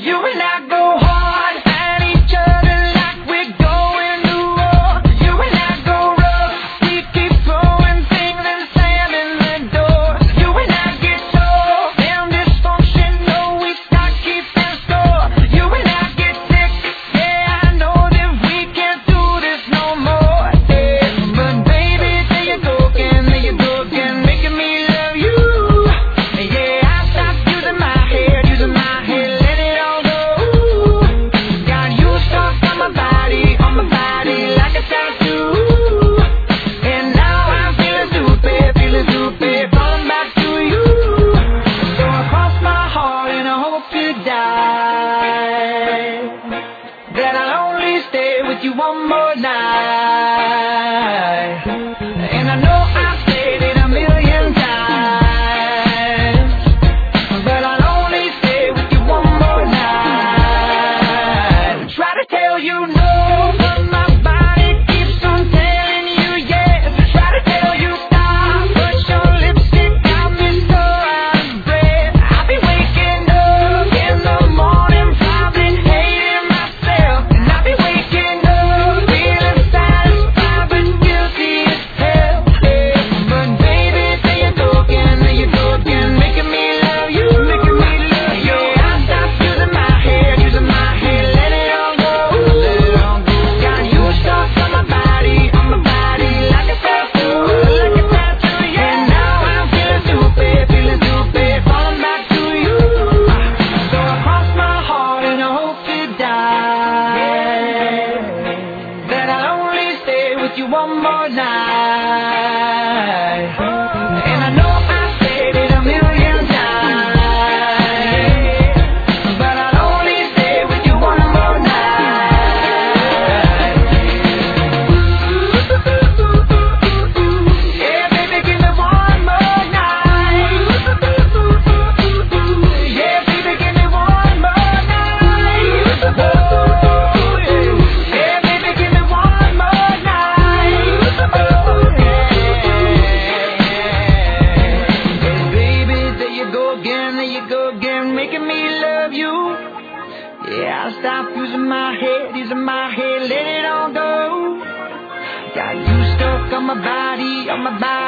You and I go home. you one more night. with you one more night. Yeah, I stop using my head, using my head, let it all go. Got you stuck on my body, on my body.